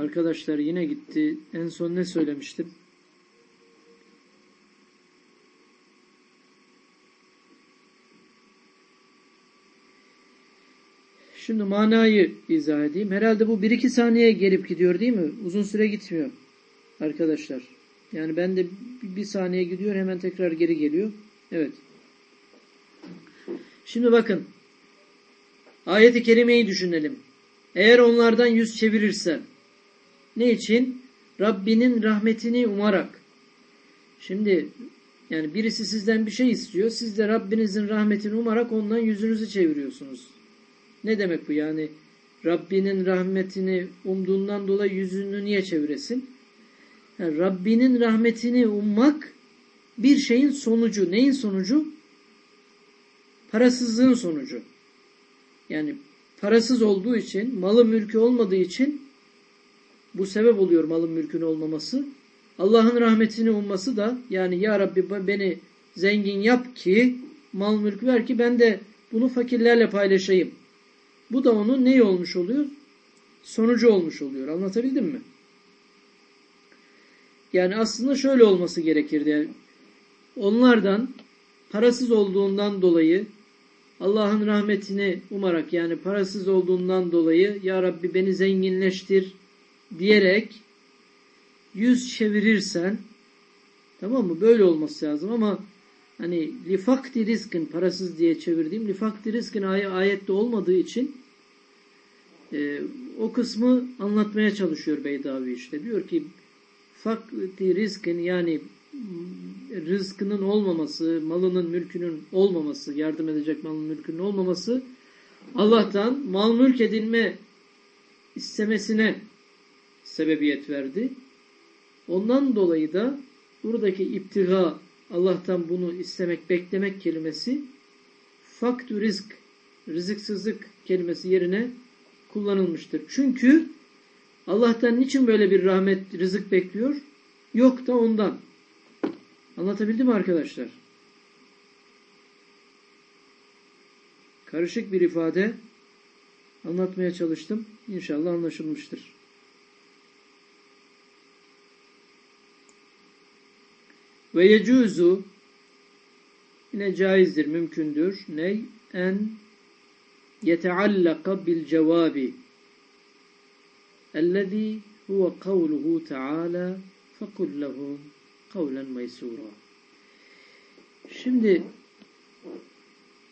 Arkadaşlar yine gitti. En son ne söylemiştim? Şimdi manayı izah edeyim. Herhalde bu 1-2 saniye gelip gidiyor değil mi? Uzun süre gitmiyor arkadaşlar. Yani ben de bir saniye gidiyor hemen tekrar geri geliyor. Evet. Şimdi bakın. Ayet-i kerimeyi düşünelim. Eğer onlardan yüz çevirirse ne için? Rabbinin rahmetini umarak. Şimdi yani birisi sizden bir şey istiyor. Siz de Rabbinizin rahmetini umarak ondan yüzünüzü çeviriyorsunuz. Ne demek bu yani? Rabbinin rahmetini umduğundan dolayı yüzünü niye çeviresin? Yani Rabbinin rahmetini ummak bir şeyin sonucu. Neyin sonucu? Parasızlığın sonucu. Yani parasız olduğu için, malı mülkü olmadığı için bu sebep oluyor malın mülkün olmaması. Allah'ın rahmetini umması da yani ya Rabbi beni zengin yap ki mal mülk ver ki ben de bunu fakirlerle paylaşayım. Bu da onun neyi olmuş oluyor? Sonucu olmuş oluyor. Anlatabildim mi? Yani aslında şöyle olması gerekirdi. Yani onlardan parasız olduğundan dolayı Allah'ın rahmetini umarak yani parasız olduğundan dolayı Ya Rabbi beni zenginleştir diyerek yüz çevirirsen tamam mı? Böyle olması lazım ama hani lifakti rizkin parasız diye çevirdiğim lifakti rizkin ay ayette olmadığı için e, o kısmı anlatmaya çalışıyor Beydavi işte. Diyor ki fakti rizkin yani rızkının olmaması, malının, mülkünün olmaması, yardım edecek malın, mülkünün olmaması Allah'tan mal mülk edinme istemesine sebebiyet verdi. Ondan dolayı da buradaki iptiga Allah'tan bunu istemek, beklemek kelimesi faktü rizk, rızıksızlık kelimesi yerine kullanılmıştır. Çünkü Allah'tan niçin böyle bir rahmet, rızık bekliyor? Yok da ondan. Anlatabildim mi arkadaşlar? Karışık bir ifade anlatmaya çalıştım. İnşallah anlaşılmıştır. Ve yecuzu yine caizdir, mümkündür. Ney? En yeteallaka bil cevabi ellezî huve kavluhu teâlâ fekul lehum kavlen meysura. Şimdi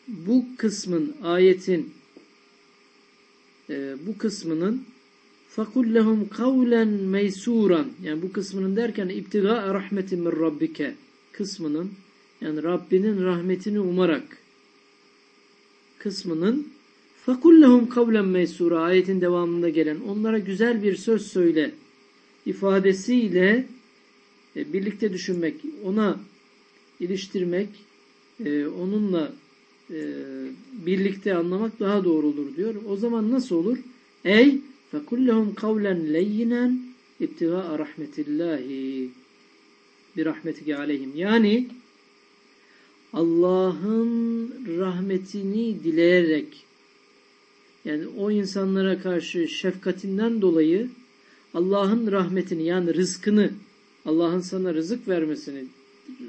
bu kısmın ayetin e, bu kısmının fakul lehum kavlen meysuran yani bu kısmının derken iptiga rahmetin min rabbike kısmının yani Rabbinin rahmetini umarak kısmının fakul lehum kavlen meysura ayetin devamında gelen onlara güzel bir söz söyle ifadesiyle e, birlikte düşünmek, ona iliştirmek, e, onunla e, birlikte anlamak daha doğru olur diyor. O zaman nasıl olur? Ey fekullehum kavlen leyyinen ibtigaa rahmetillahi bir rahmetike aleyhim. Yani Allah'ın rahmetini dileyerek yani o insanlara karşı şefkatinden dolayı Allah'ın rahmetini yani rızkını Allah'ın sana rızık vermesini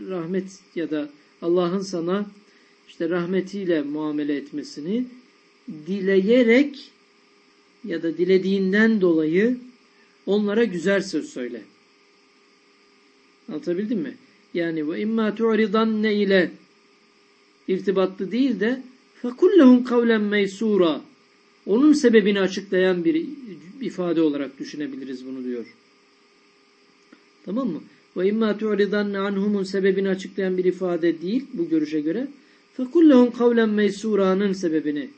rahmet ya da Allah'ın sana işte rahmetiyle muamele etmesini dileyerek ya da dilediğinden dolayı onlara güzel söz söyle. Anlatabildim mi? Yani ve imma tu'ridanne ile irtibatlı değil de fekullehum kavlen meysura onun sebebini açıklayan bir ifade olarak düşünebiliriz bunu diyor. Tamam mı? Ve imma tu'ridanne anhumun sebebini açıklayan bir ifade değil bu görüşe göre. Fekullehum kavlen meysura'nın sebebini.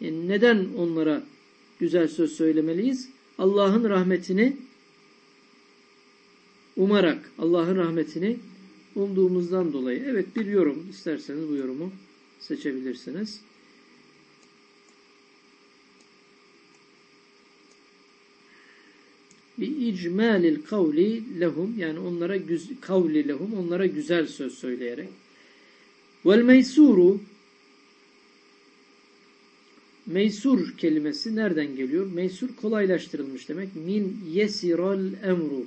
Yani neden onlara güzel söz söylemeliyiz? Allah'ın rahmetini umarak Allah'ın rahmetini umduğumuzdan dolayı. Evet bir yorum isterseniz bu yorumu seçebilirsiniz. bi icmalil kavli lehum yani onlara kavli lehum onlara güzel söz söyleyerek vel meysuru meysur kelimesi nereden geliyor? Meysur kolaylaştırılmış demek. Min yesiral emru.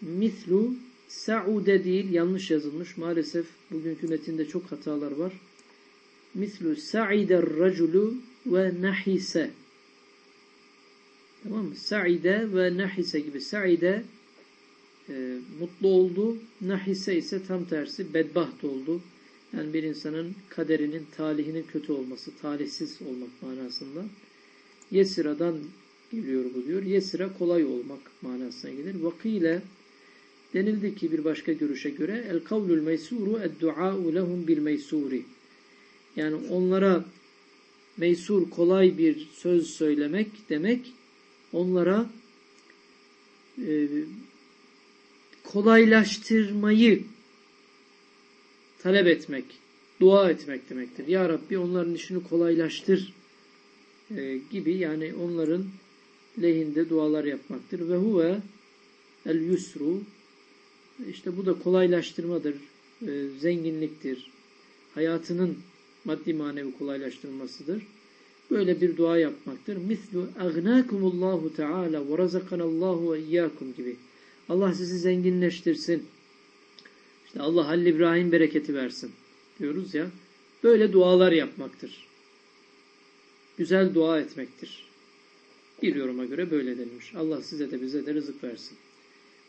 Mithlu sa'ude değil yanlış yazılmış. Maalesef bugünkü metinde çok hatalar var. Mithlu sa'ider raculu ve nahise. Tamam mı? Sa'ide ve nahise gibi. Sa'ide e, mutlu oldu. Nahise ise tam tersi bedbaht oldu. Yani bir insanın kaderinin, talihinin kötü olması, talihsiz olmak manasında. Yesira'dan geliyor bu diyor. Yesira kolay olmak manasına gelir. Vakile denildi ki bir başka görüşe göre el kavlul meysuru ed dua'u lehum bil meysuri. Yani onlara meysur kolay bir söz söylemek demek onlara e, kolaylaştırmayı talep etmek, dua etmek demektir. Ya Rabbi onların işini kolaylaştır e, gibi yani onların lehinde dualar yapmaktır. Ve huve el yusru işte bu da kolaylaştırmadır, e, zenginliktir, hayatının maddi manevi kolaylaştırmasıdır. Böyle bir dua yapmaktır. Mislu agnakumullahu teala ve razakanallahu ve iyyakum gibi. Allah sizi zenginleştirsin. İşte Allah Halil İbrahim bereketi versin diyoruz ya. Böyle dualar yapmaktır. Güzel dua etmektir. Bir yoruma göre böyle denilmiş. Allah size de bize de rızık versin.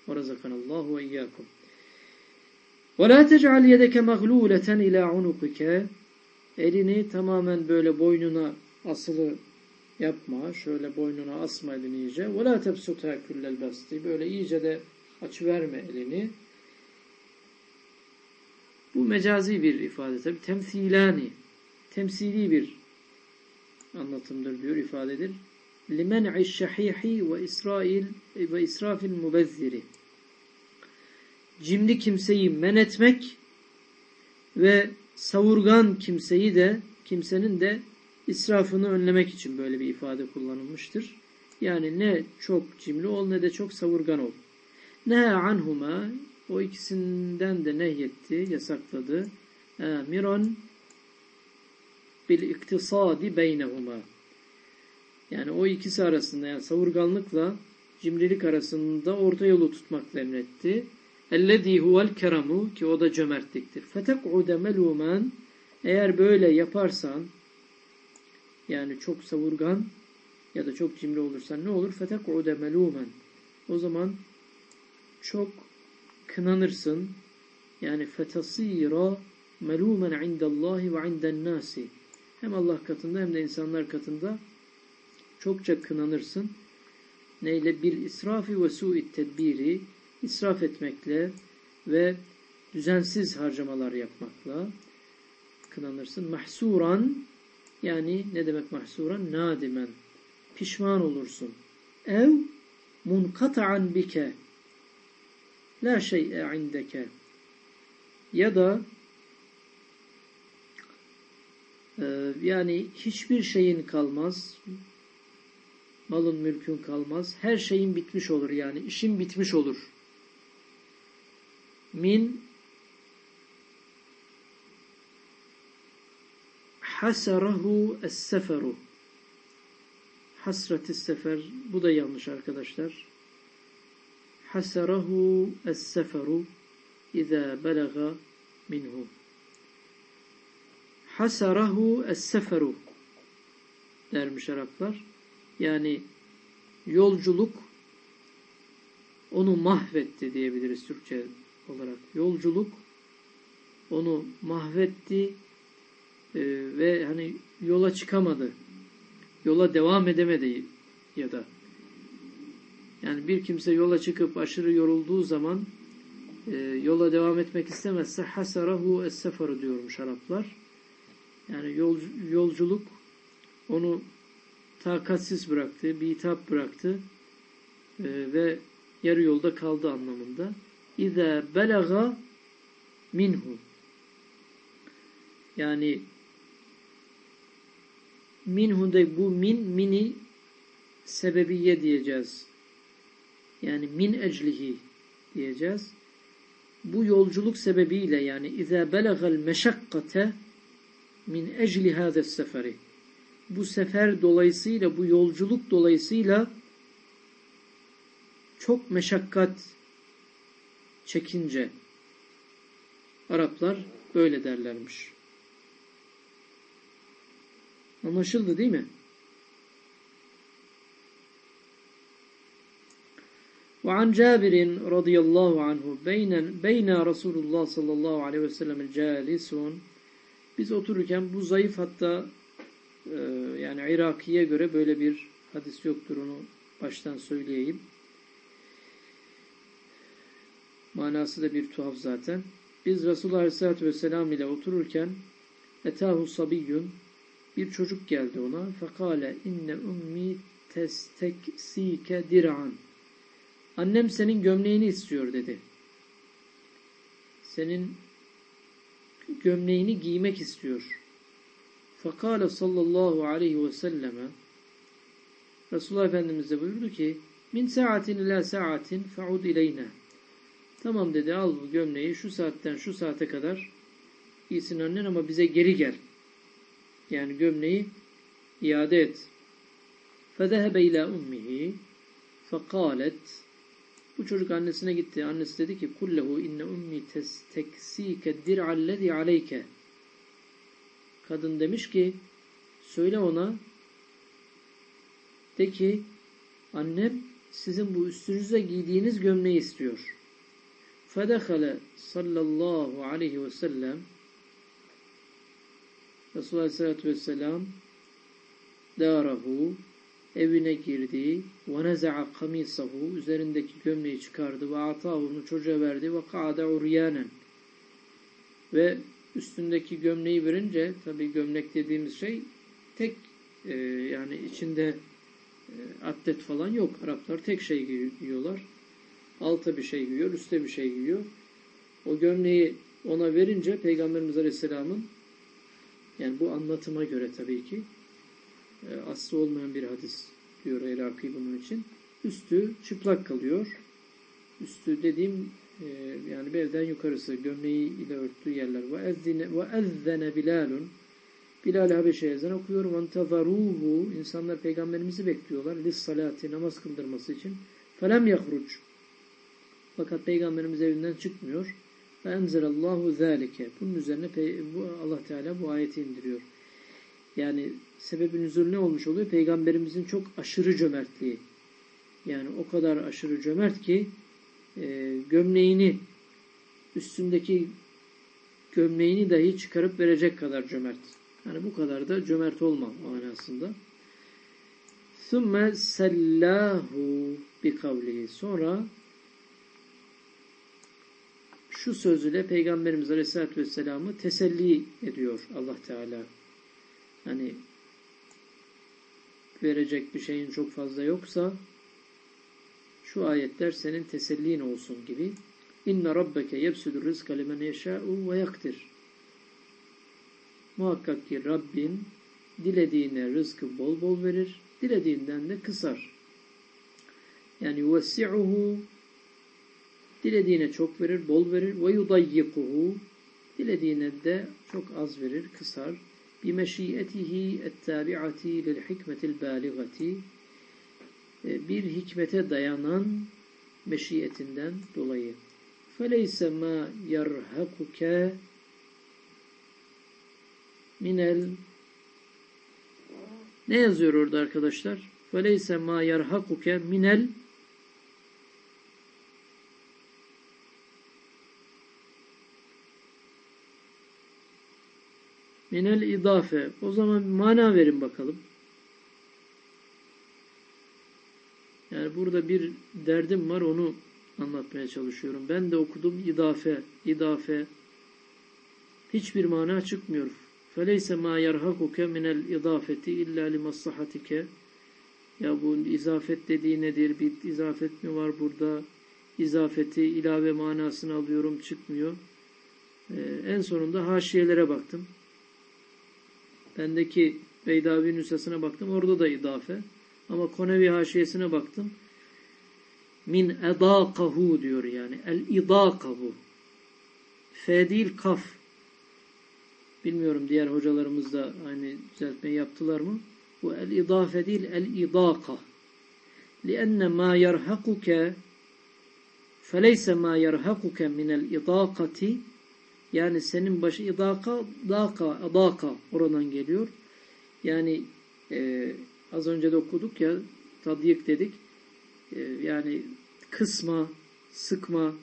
وَرَزَقَنَ اللّٰهُ وَاِيَّاكُمْ وَلَا تَجْعَلْ يَدَكَ مَغْلُولَةً اِلَى عُنُقِكَ Elini tamamen böyle boynuna asılı yapma. Şöyle boynuna asma elini iyice. وَلَا تَبْسُتَا كُلَّ الْبَسْتِ Böyle iyice de açıverme elini. Bu mecazi bir ifade tabi. Temsilani. Temsili bir anlatımdır diyor, ifadedir. لِمَنْعِ الشَّحِيحِ ve İsrail ve israfil mubezziri. Cimri kimseyi men etmek ve savurgan kimseyi de kimsenin de israfını önlemek için böyle bir ifade kullanılmıştır. Yani ne çok cimri ol ne de çok savurgan ol. Ne anhuma o ikisinden de nehyetti, yasakladı. Ee, Amiran bil iktisadi beynehuma. Yani o ikisi arasında yani savurganlıkla cimrilik arasında orta yolu tutmakla emretti. Ellezî huvel keramu ki o da cömertliktir. Fetek'ude melûmen eğer böyle yaparsan yani çok savurgan ya da çok cimri olursan ne olur? Fetek'ude melûmen o zaman çok kınanırsın. Yani fetasira melumen indallahi ve inden nasi. Hem Allah katında hem de insanlar katında çokça kınanırsın. Neyle? Bir israfi ve su'i tedbiri, israf etmekle ve düzensiz harcamalar yapmakla kınanırsın. Mahsuran, yani ne demek mahsuran? Nadimen. Pişman olursun. Ev munkata'an bike la şey'e indeke. Ya da e, yani hiçbir şeyin kalmaz malın mülkün kalmaz her şeyin bitmiş olur yani işin bitmiş olur. Min hasarahu es-seferu. Hasreti sefer bu da yanlış arkadaşlar hasarahu es-seferu iza belaga minhu hasarahu es-seferu dermiş Araplar yani yolculuk onu mahvetti diyebiliriz Türkçe olarak yolculuk onu mahvetti e, ve hani yola çıkamadı. Yola devam edemedi ya da yani bir kimse yola çıkıp aşırı yorulduğu zaman e, yola devam etmek istemezse hasarahu es-seferu diyormuş Araplar. Yani yol, yolculuk onu takatsiz bıraktı, bir hitap bıraktı e, ve yarı yolda kaldı anlamında. İza belaga minhu yani minhu de bu min mini sebebiye diyeceğiz yani min eclihi diyeceğiz. Bu yolculuk sebebiyle yani izâ belegal meşakkate min ecli hâzes seferi bu sefer dolayısıyla, bu yolculuk dolayısıyla çok meşakkat çekince Araplar böyle derlermiş. Anlaşıldı değil mi? وعن جابر رضي الله عنه بين بين رسول الله صلى الله عليه وسلم جالس biz otururken bu zayıf hatta e, yani Iraki'ye göre böyle bir hadis yoktur onu baştan söyleyeyim. Manası da bir tuhaf zaten. Biz Resulullah Aleyhisselatü Vesselam ile otururken etahu sabiyyun bir çocuk geldi ona. Fekale inne ummi testeksike dir'an Annem senin gömleğini istiyor dedi. Senin gömleğini giymek istiyor. Fakale sallallahu aleyhi ve selleme Resulullah Efendimiz de buyurdu ki min saatin ila saatin fa'ud ileyne Tamam dedi al bu gömleği şu saatten şu saate kadar giysin annen ama bize geri gel. Yani gömleği iade et. Fedehebe ila ummihi fekalet bu çocuk annesine gitti. Annesi dedi ki kullehu inne ummi teksike dir'allezi aleyke. Kadın demiş ki söyle ona de ki annem sizin bu üstünüze giydiğiniz gömleği istiyor. Fedehale sallallahu aleyhi ve sellem Resulullah aleyhissalatü vesselam darahu evine girdi. وَنَزَعَ قَمِيسَهُ Üzerindeki gömleği çıkardı. وَاَعْتَاهُ onu çocuğa verdi. وَقَعَدَ عُرْيَانًا Ve üstündeki gömleği verince, tabi gömlek dediğimiz şey tek e, yani içinde e, atlet falan yok. Araplar tek şey giyiyorlar. Alta bir şey giyiyor, üstte bir şey giyiyor. O gömleği ona verince Peygamberimiz Aleyhisselam'ın yani bu anlatıma göre tabii ki e, aslı olmayan bir hadis diyor Iraki bunun için. Üstü çıplak kalıyor. Üstü dediğim e, yani belden yukarısı gömleği ile örttüğü yerler. Ve ezzene bilalun Bilal-i Habeşe ezan okuyor. Vantazaruhu insanlar peygamberimizi bekliyorlar. Lis salati namaz kıldırması için. Felem yahruç. Fakat peygamberimiz evinden çıkmıyor. Ve enzelallahu zâlike. Bunun üzerine Allah Teala bu ayeti indiriyor. Yani sebebin nüzul ne olmuş oluyor? Peygamberimizin çok aşırı cömertliği. Yani o kadar aşırı cömert ki e, gömleğini üstündeki gömleğini dahi çıkarıp verecek kadar cömert. Yani bu kadar da cömert olma manasında. ثُمَّ سَلَّاهُ بِقَوْلِهِ Sonra şu sözüyle Peygamberimiz Aleyhisselatü Vesselam'ı teselli ediyor Allah Teala. Hani verecek bir şeyin çok fazla yoksa şu ayetler senin tesellin olsun gibi. İnne rabbeke yebsudur rizka limen yeşâ'u ve yaktir. Muhakkak ki Rabbin dilediğine rızkı bol bol verir, dilediğinden de kısar. Yani yuvessi'uhu dilediğine çok verir, bol verir ve yudayyikuhu dilediğine de çok az verir, kısar bimeşiyetihi ettabi'ati lil hikmetil baligati bir hikmete dayanan meşiyetinden dolayı. فَلَيْسَ مَا يَرْهَقُكَ minel ne yazıyor orada arkadaşlar? فَلَيْسَ مَا يَرْهَقُكَ minel Minel idafe. O zaman mana verin bakalım. Yani burada bir derdim var onu anlatmaya çalışıyorum. Ben de okudum idafe, idafe. Hiçbir mana çıkmıyor. فَلَيْسَ مَا يَرْهَقُكَ مِنَ الْاِضَافَةِ اِلَّا لِمَصَّحَتِكَ Ya bu izafet dediği nedir? Bir izafet mi var burada? İzafeti ilave manasını alıyorum çıkmıyor. Ee, en sonunda haşiyelere baktım. Bendeki Beydavi nüshasına baktım. Orada da idafe. Ama Konevi haşiyesine baktım. Min edakahu diyor yani. El idakahu. F değil kaf. Bilmiyorum diğer hocalarımız da aynı düzeltmeyi yaptılar mı? Bu el-idafe değil, el-idaka. لِأَنَّ مَا يَرْحَقُكَ فَلَيْسَ مَا يَرْحَقُكَ مِنَ الْاِضَاقَةِ yani senin başı idaka, daka, adaka oradan geliyor. Yani e, az önce de okuduk ya, tadyik dedik. E, yani kısma, sıkma,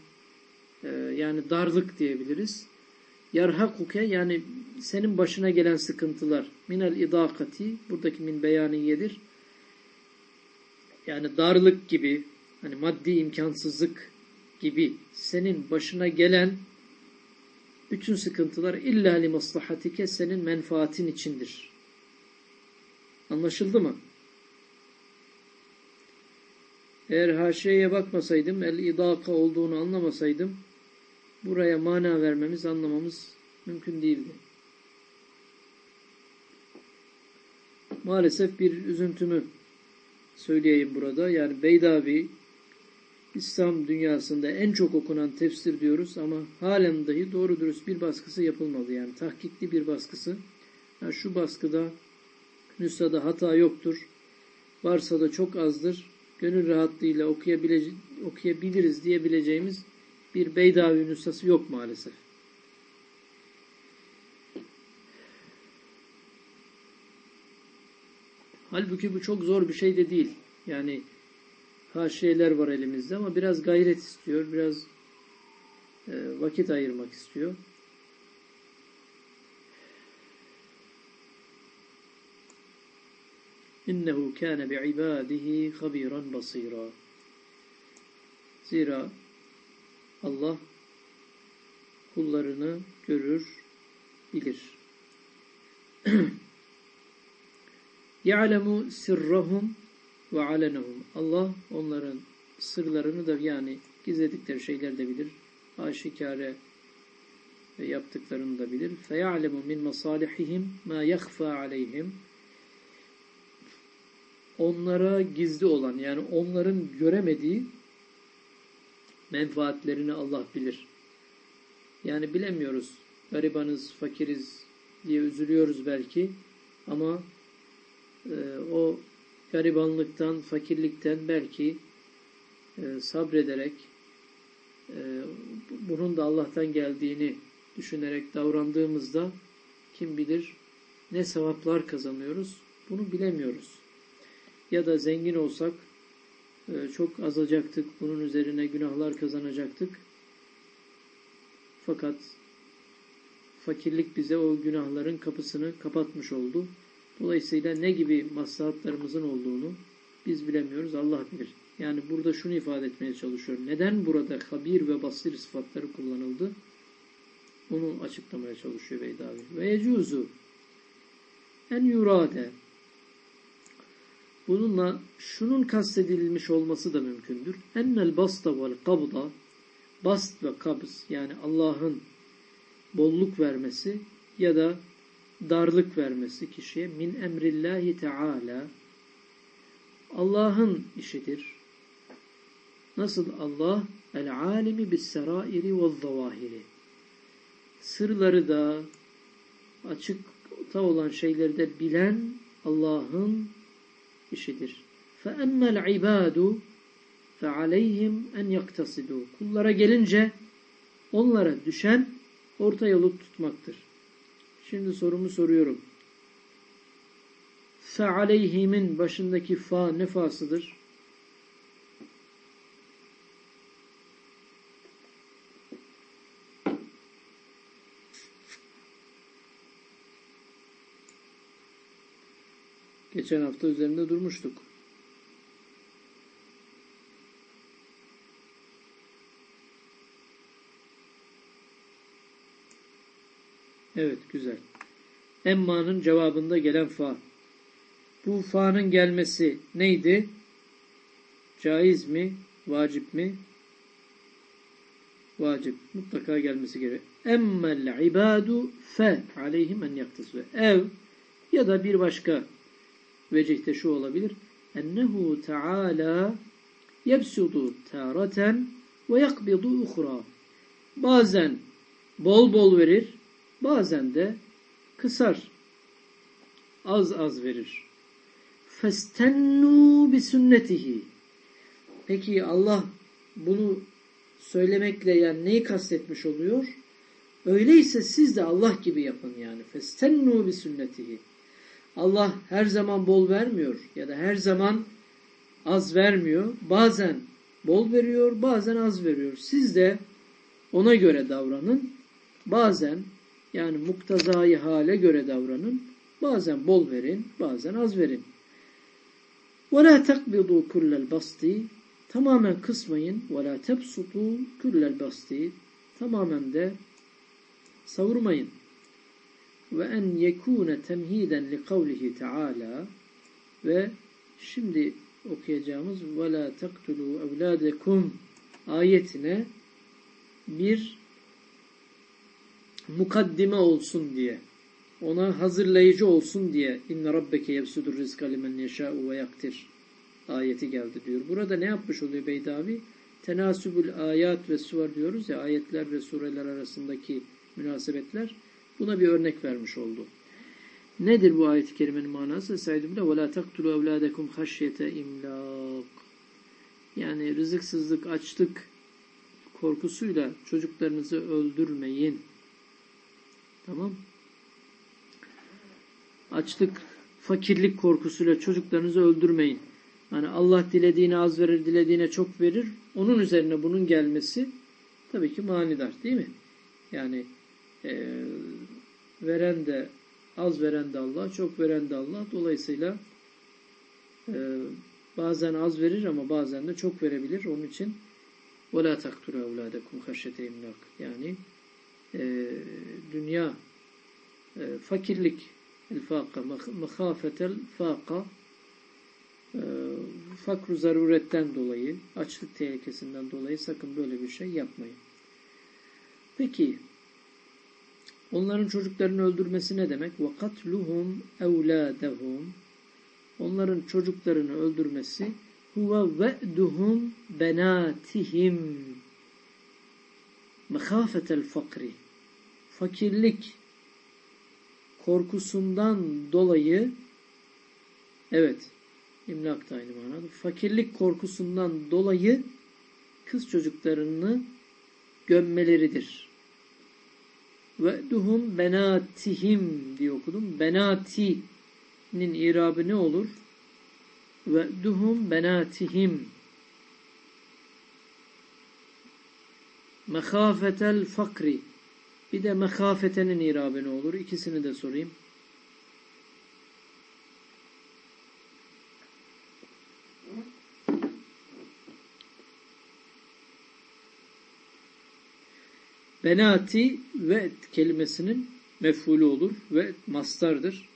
e, yani darlık diyebiliriz. Yarhakuke yani senin başına gelen sıkıntılar. Minel idakati, buradaki min beyaniyedir. Yani darlık gibi, hani maddi imkansızlık gibi senin başına gelen bütün sıkıntılar illa li maslahatike senin menfaatin içindir. Anlaşıldı mı? Eğer haşiyeye bakmasaydım, el-idaka olduğunu anlamasaydım, buraya mana vermemiz, anlamamız mümkün değildi. Maalesef bir üzüntümü söyleyeyim burada. Yani Beydavi, İslam dünyasında en çok okunan tefsir diyoruz ama halen dahi doğru dürüst bir baskısı yapılmadı. Yani tahkikli bir baskısı. Yani şu baskıda nüshada hata yoktur. Varsa da çok azdır. Gönül rahatlığıyla okuyabiliriz diyebileceğimiz bir Beydavi nüshası yok maalesef. Halbuki bu çok zor bir şey de değil. Yani haşiyeler var elimizde ama biraz gayret istiyor, biraz e, vakit ayırmak istiyor. İnnehu kâne bi'ibâdihi habiran basîrâ. Zira Allah kullarını görür, bilir. Ya'lemu sirrahum ve alenehum. Allah onların sırlarını da yani gizledikleri şeyler de bilir. Aşikare yaptıklarını da bilir. فَيَعْلَمُ مِنْ مَصَالِحِهِمْ مَا يَخْفَى عَلَيْهِمْ Onlara gizli olan yani onların göremediği menfaatlerini Allah bilir. Yani bilemiyoruz. Garibanız, fakiriz diye üzülüyoruz belki ama e, o garibanlıktan, fakirlikten belki e, sabrederek e, bunun da Allah'tan geldiğini düşünerek davrandığımızda kim bilir ne sevaplar kazanıyoruz bunu bilemiyoruz. Ya da zengin olsak e, çok azacaktık, bunun üzerine günahlar kazanacaktık. Fakat fakirlik bize o günahların kapısını kapatmış oldu. Dolayısıyla ne gibi maslahatlarımızın olduğunu biz bilemiyoruz, Allah bilir. Yani burada şunu ifade etmeye çalışıyorum. Neden burada habir ve basir sıfatları kullanıldı? Onu açıklamaya çalışıyor Beydavi. Ve yecuzu en yurade Bununla şunun kastedilmiş olması da mümkündür. Ennel basta vel kabda bast ve kabz yani Allah'ın bolluk vermesi ya da darlık vermesi kişiye min emrillahi teala Allah'ın işidir. Nasıl Allah el alimi bis serairi ve zavahiri sırları da açıkta olan şeyleri de bilen Allah'ın işidir. فَاَمَّا الْعِبَادُ فَعَلَيْهِمْ اَنْ يَقْتَصِدُوا Kullara gelince onlara düşen orta yolu tutmaktır. Şimdi sorumu soruyorum. Fe aleyhimin başındaki fa ne fasıdır? Geçen hafta üzerinde durmuştuk. Evet, güzel. Emma'nın cevabında gelen fa. Bu fa'nın gelmesi neydi? Caiz mi? Vacip mi? Vacip. Mutlaka gelmesi gerek. Emmel ibadu fe aleyhim en yaktasve. Ev ya da bir başka vecihte şu olabilir. Ennehu Teala yebsudu taratan ve yakbidu uhra. Bazen bol bol verir, Bazen de kısar, az az verir. Festennu bi sünnetihi. Peki Allah bunu söylemekle yani neyi kastetmiş oluyor? Öyleyse siz de Allah gibi yapın yani. Festennu bi sünnetihi. Allah her zaman bol vermiyor ya da her zaman az vermiyor. Bazen bol veriyor, bazen az veriyor. Siz de ona göre davranın. Bazen yani muktazayı hale göre davranın. Bazen bol verin, bazen az verin. وَلَا تَقْبِضُوا كُلَّ الْبَسْطِ Tamamen kısmayın. وَلَا تَبْسُطُوا كُلَّ الْبَسْطِ Tamamen de savurmayın. Ve en yekune temhiden li kavlihi Teala ve şimdi okuyacağımız ve la taktulu evladekum ayetine bir mukaddime olsun diye ona hazırlayıcı olsun diye inne rabbeke yebsudur rizka limen yeşâ'u ve yaktir ayeti geldi diyor. Burada ne yapmış oluyor Beydavi? Tenasübül ayat ve suvar diyoruz ya ayetler ve sureler arasındaki münasebetler buna bir örnek vermiş oldu. Nedir bu ayet-i kerimenin manası? Estaizu billah. وَلَا تَقْتُلُوا اَوْلَادَكُمْ خَشْيَةَ imlak. Yani rızıksızlık, açlık korkusuyla çocuklarınızı öldürmeyin. Tamam. Açlık, fakirlik korkusuyla çocuklarınızı öldürmeyin. Yani Allah dilediğine az verir, dilediğine çok verir. Onun üzerine bunun gelmesi tabii ki manidar değil mi? Yani e, veren de az veren de Allah, çok veren de Allah. Dolayısıyla e, bazen az verir ama bazen de çok verebilir. Onun için وَلَا تَقْتُرَ اَوْلَادَكُمْ خَشَّةَ اِمْلَاقٍ Yani e, dünya e, fakirlik el-fâka mehâfetel fâka e, fakru zaruretten dolayı, açlık tehlikesinden dolayı sakın böyle bir şey yapmayın. Peki Onların çocuklarını öldürmesi ne demek? وَقَتْلُهُمْ اَوْلَادَهُمْ Onların çocuklarını öldürmesi huve ve'duhum benatihim mehafetel fakri fakirlik korkusundan dolayı evet imlak da aynı manada fakirlik korkusundan dolayı kız çocuklarını gömmeleridir. Ve duhum benatihim diye okudum. Benati'nin irabı ne olur? Ve duhum benatihim mehafetel fakri bir de mehafetenin irabı ne olur? İkisini de sorayım. Benati ve kelimesinin mef'ulü olur ve mastardır.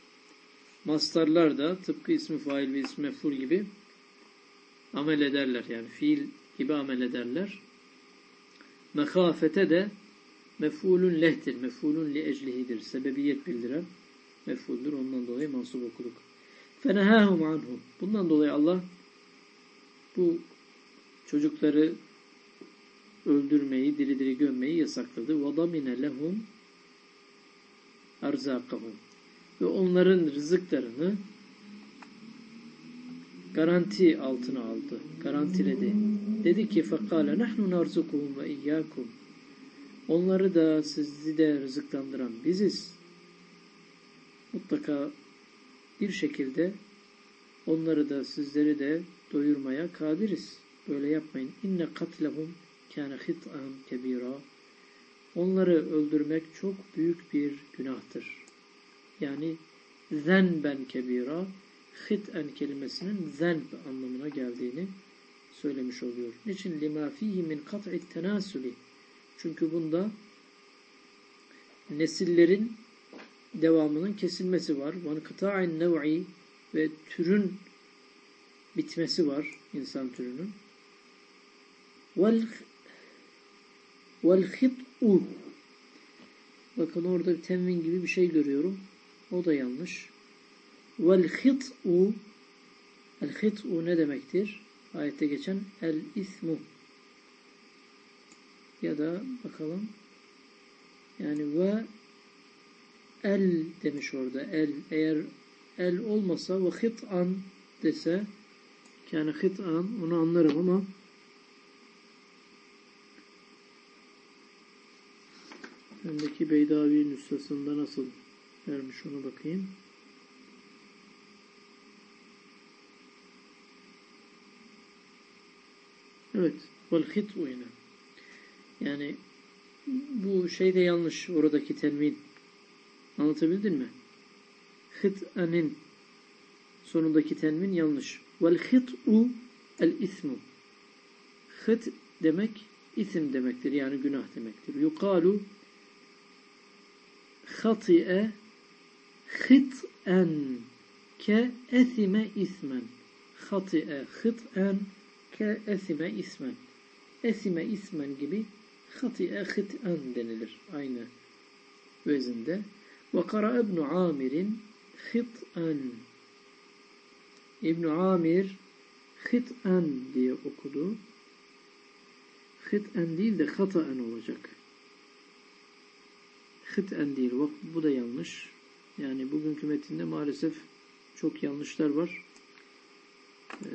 Mastarlar da tıpkı ismi fail ve ismi mef'ul gibi amel ederler. Yani fiil gibi amel ederler. Mekafete de mef'ulun lehtir. Mef'ulun li eclihidir. Sebebiyet bildiren mef'uldur. Ondan dolayı mansup okuduk. Fenehâhum anhum. Bundan dolayı Allah bu çocukları öldürmeyi, diri diri gömmeyi yasakladı. وَضَمِنَ لَهُمْ اَرْزَاقَهُمْ Ve onların rızıklarını garanti altına aldı. Garantiledi. Dedi ki فَقَالَ نَحْنُ نَرْزُقُهُمْ وَاِيَّاكُمْ Onları da sizi de rızıklandıran biziz. Mutlaka bir şekilde onları da sizleri de doyurmaya kadiriz. Böyle yapmayın. İnne katlehum kâne hit'an kebira. Onları öldürmek çok büyük bir günahtır. Yani zenben kebira, hit'en kelimesinin zenb anlamına geldiğini söylemiş oluyor. Niçin? لِمَا ف۪يهِ مِنْ قَطْعِ التَّنَاسُلِ Çünkü bunda nesillerin devamının kesilmesi var. وَنْقِطَاعٍ نَوْعِ ve türün bitmesi var insan türünün. Vel hit'u Bakın orada bir tenvin gibi bir şey görüyorum. O da yanlış. Vel hit'u El hit'u ne demektir? Ayette geçen el ismu ya da bakalım yani ve el demiş orada el eğer el olmasa ve hit'an dese yani hıt'an onu anlarım ama bendeki Beydavi nüshasında nasıl vermiş ona bakayım. Evet. Vel hit'u yine. Yani bu şey de yanlış oradaki tenvin. Anlatabildim mi? Hıt'anin sonundaki tenvin yanlış. Vel hit'u el ismu. Hıt demek isim demektir. Yani günah demektir. Yukalu hati'e hıt'en ke esime ismen. Hati'e hıt'en ke esime ismen. Esime ismen gibi hati'e hıt'en denilir. Aynı vezinde. Ve kara ibn Amir'in hıt'en. İbn Amir hıt'en diye okudu. Hıt'en değil de hataen olacak. Hıt'en değil. Bak bu da yanlış. Yani bugünkü metinde maalesef çok yanlışlar var. Ee,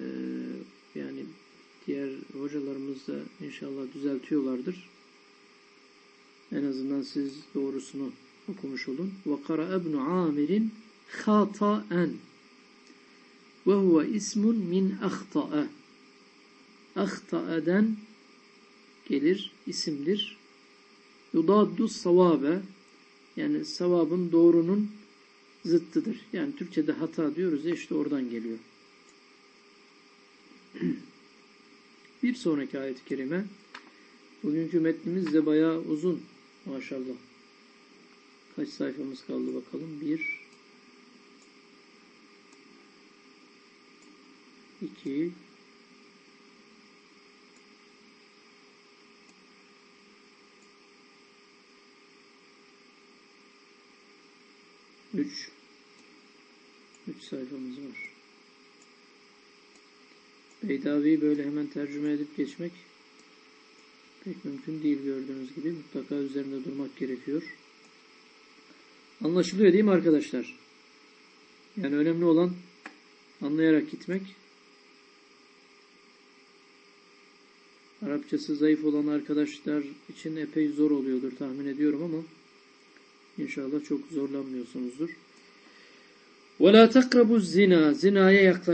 yani diğer hocalarımız da inşallah düzeltiyorlardır. En azından siz doğrusunu okumuş olun. İbn Amir'in hataen ve huve ismun min ahta'a ahta'eden gelir, isimdir. Yudaddu savabe yani savabın doğrunun zıttıdır. Yani Türkçe'de hata diyoruz ya işte oradan geliyor. Bir sonraki ayet-i kerime bugünkü metnimiz de bayağı uzun maşallah. Kaç sayfamız kaldı bakalım. Bir iki üç üç sayfamız var. Beydavi'yi böyle hemen tercüme edip geçmek pek mümkün değil gördüğünüz gibi. Mutlaka üzerinde durmak gerekiyor. Anlaşılıyor değil mi arkadaşlar? Yani önemli olan anlayarak gitmek. Arapçası zayıf olan arkadaşlar için epey zor oluyordur tahmin ediyorum ama inşallah çok zorlanmıyorsunuzdur. وَلَا تَقْرَبُ zina Zinaya yaklaş